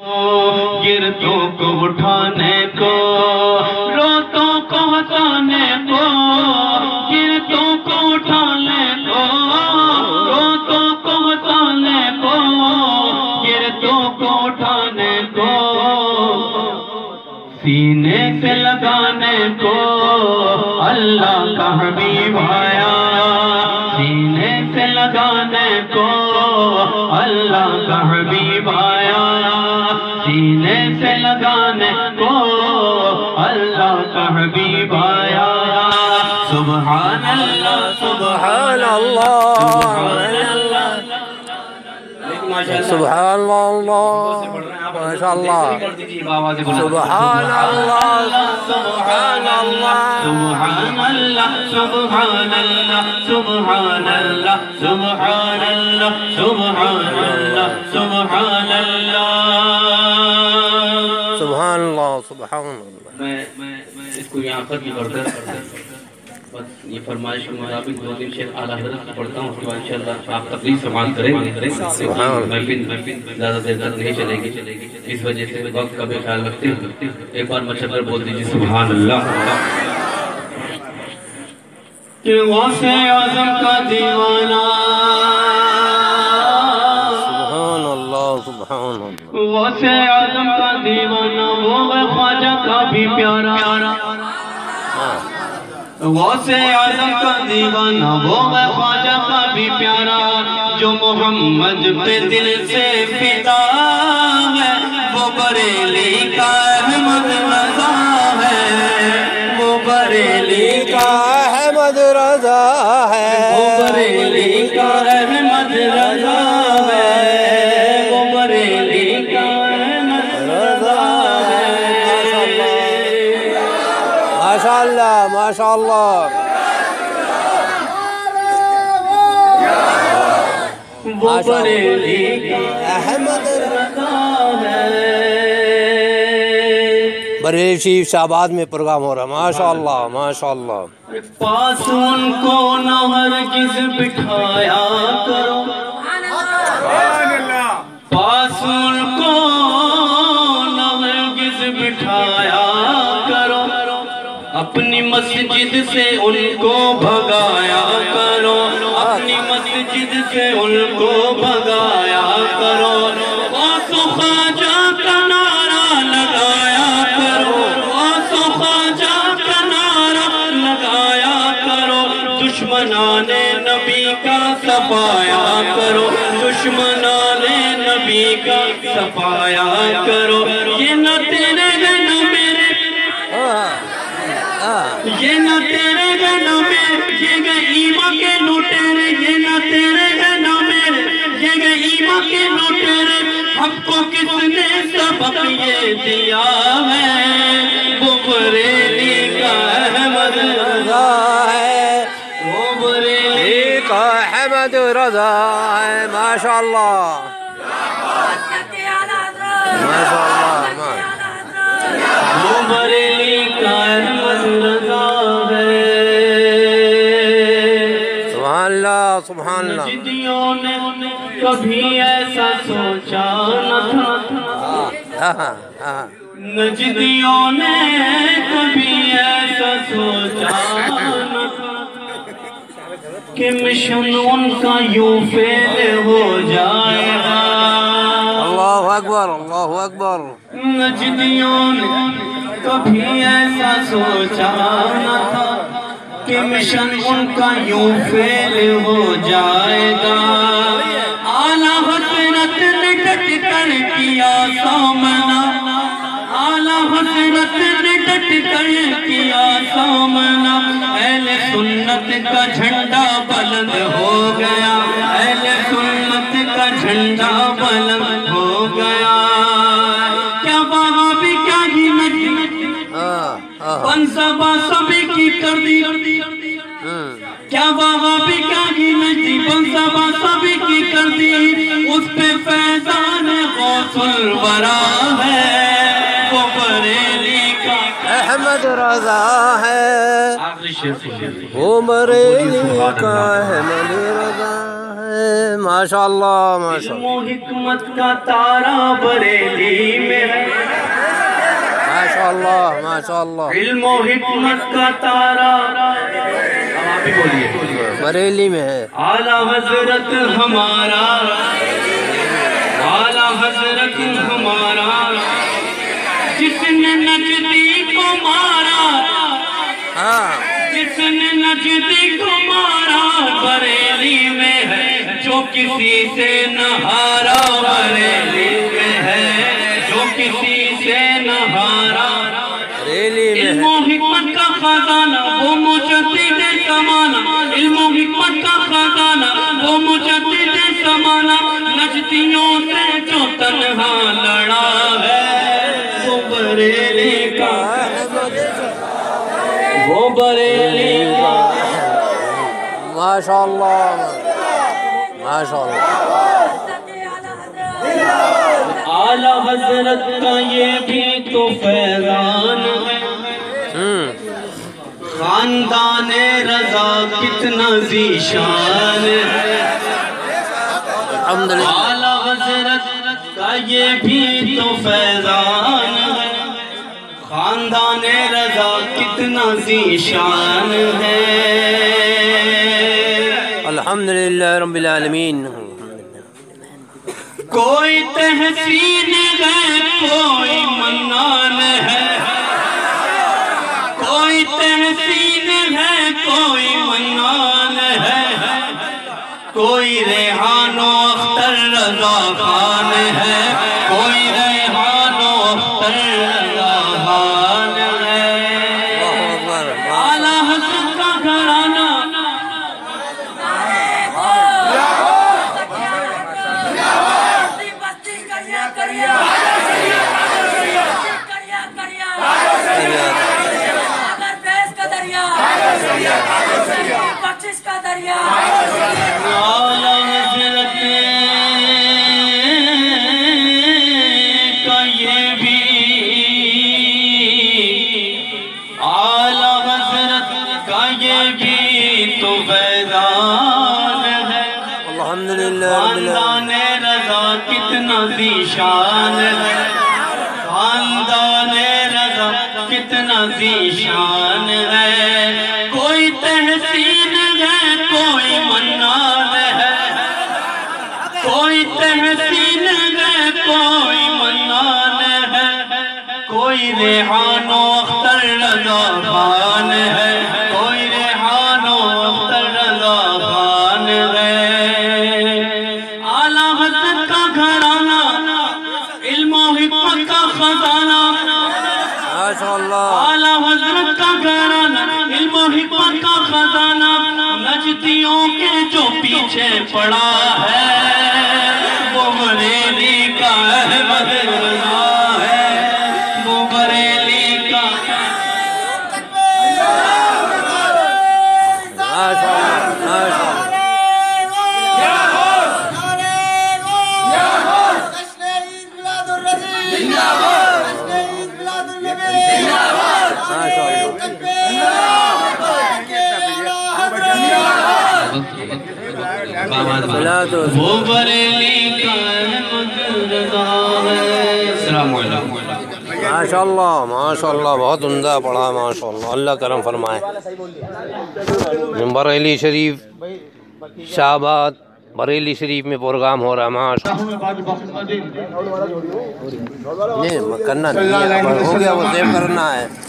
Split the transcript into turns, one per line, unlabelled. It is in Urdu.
گرتوں کو اٹھانے کو روتوں کو ہٹانے کو گرتوں کو اٹھانے کو روتوں کو ہٹانے کو گرتوں کو اٹھانے کو، سینے سے لگانے کو، اللہ کا حبیب آیا، سینے سے لگانے کو، اللہ کا حبیب آیا۔ لگانے کو اللہ کا حبیب آیا۔ سبحان اللہ
سبحان اللہ سبحان اللہ ما شاء اللہ سبحان اللہ سبحان اللہ
سبحان اللہ سبحان اللہ سبحان اللہ سبحان اللہ سبحان اللہ سبحان اللہ
سبحان اللہ سبحان اللہ
میں اس کو یہاں ختم کر کر بس یہ فرمائش کے مطابق دو دن شیخ اعلیٰ حضرت کو پڑھتا ہوں اس کے بعد انشاءاللہ آپ تقریر سماعت کریں
سبحان
محفل محفل زیادہ دیر تک نہیں چلے گی۔ اس وجہ سے وقت کا بھی خیال رکھتے ہیں۔ ایک بار مچھر کر بول دیجیے سبحان اللہ۔ کہ غوث اعظم کا دیوانہ۔
سبحان اللہ سبحان اللہ۔
غوث پیارا۔ غوث اعظم کا دیوانہ وہ ہے خواجہ کا بھی پیارا۔ جو محمد پہ دل سے فدا ہے، وہ بریلی کا احمد رضا ہے۔ وہ بریلی کا
احمد رضا ہے۔
وہ بریلی
ماشاء اللہ احمد۔ بریشی شہباد میں پروگرام ہو رہا ماشاء اللہ ماشاء اللہ
پاس ان کو نہر کس بٹھایا کرو۔ پاس ان کو نہر کس بٹھایا اپنی مسجد سے ان کو بھگایا کرو، اپنی مسجد سے ان کو بھگایا کرو۔ آسو خواجہ کا نعرہ لگایا کرو۔ آسو خواجہ کا نعرہ لگایا کرو۔ دشمنان نبی کا صفایا کرو۔ دشمنان نبی کا صفایا کرو۔ یہ نہ تیرے نہ میرے یہ نہ تیرے گھنوں میں یہ گئیموں کے لوٹیرے یہ نہ تیرے گھنوں میں یہ گئیموں کے لوٹیرے ہم کو کس نے سبق یہ دیا ہے؟ احمد رضا
ہے۔
ماشاءاللہ۔ ماشاءاللہ۔
سبحان اللہ سبحان اللہ۔
نجدیوں نے کبھی ایسا سوچا نہ تھا۔
ہاں ہاں ہاں۔
نجدیوں نے کبھی ایسا سوچا نہ تھا۔ کہ مشن ان کا یوں فیل ہو جائے گا۔
اللہ اکبر اللہ اکبر۔
نجدیوں نے کبھی ایسا سوچا نہ تھا کہ مشن ان کا یوں فیل ہو جائے گا۔ اعلیٰ حضرت نے ڈٹ کر کیا سامنا۔ اعلیٰ حضرت نے ڈٹ کر کیا سامنا۔ اہل سنت کا جھنڈا بلند ہو گیا۔ اہل سنت کا جھنڈا بلند سبھی کی کر دی کیا وہاں بھی کیا ہی سبھی کی کر دی اس پہ فیضان غوث الورا ہے. وہ بریلی کا
احمد رضا ہے۔ وہ بریلی کا احمد رضا ہے۔ ماشاء اللہ ماشاء
علم و حکمت کا بریلی
ماشاء اللہ
علم و حکمت کا تارا۔ اب آپ ہی بولیے۔
بریلی میں ہے۔
اعلی حضرت ہمارا۔ اعلی حضرت ہمارا۔ جس نے نجدی کو مارا۔
ہاں۔
جس نے نجدی کو مارا۔ بریلی میں ہے۔ جو کسی سے نہ ہارا بریلی میں ہے۔ جو کسی سے نہ ہارا علم و حکمت کا خزانہ، وہ مجدد زمانہ۔ علم و حکمت کا خزانہ، وہ مجدد زمانہ۔ نجدیوں سے جو تنہا لڑا ہے، وہ بریلی کا وہ بریلی کا
ماشاء اللہ
اعلی حضرت کا یہ بھی تو فیضان ہے۔ خاندان رضا کتنا ذیشان ہے۔ اعلی حضرت کا یہ بھی تو فیضان ہے۔ خاندان رضا کتنا ذیشان ہے۔
الحمد للہ رب العالمین۔
کوئی تحسین ہے کوئی بھی تو فیضان ہے۔ خاندان رضا کتنا ذیشان ہے۔ خاندان رضا کتنا ذیشان ہے۔ کوئی تحسین ہے کوئی منان ہے۔ کوئی تحسین ہے کوئی منان ہے۔ کوئی ریحان گھرانہ علم و حکمت کا خزانہ۔ اعلی حضرت کا گھرانہ علم و حکمت کا خزانہ۔ نجدیوں کے جو پیچھے پڑا ہے وہ
ماشاء اللہ ماشاء اللہ بہت عمدہ پڑھا ماشاء اللہ اللہ کرم فرمائے۔ بریلی شریف، شہباد بریلی شریف میں پروگرام ہو رہا ہے ماشاء نہیں کرنا نہیں ہے، ہو گیا وہ سیو کرنا ہے۔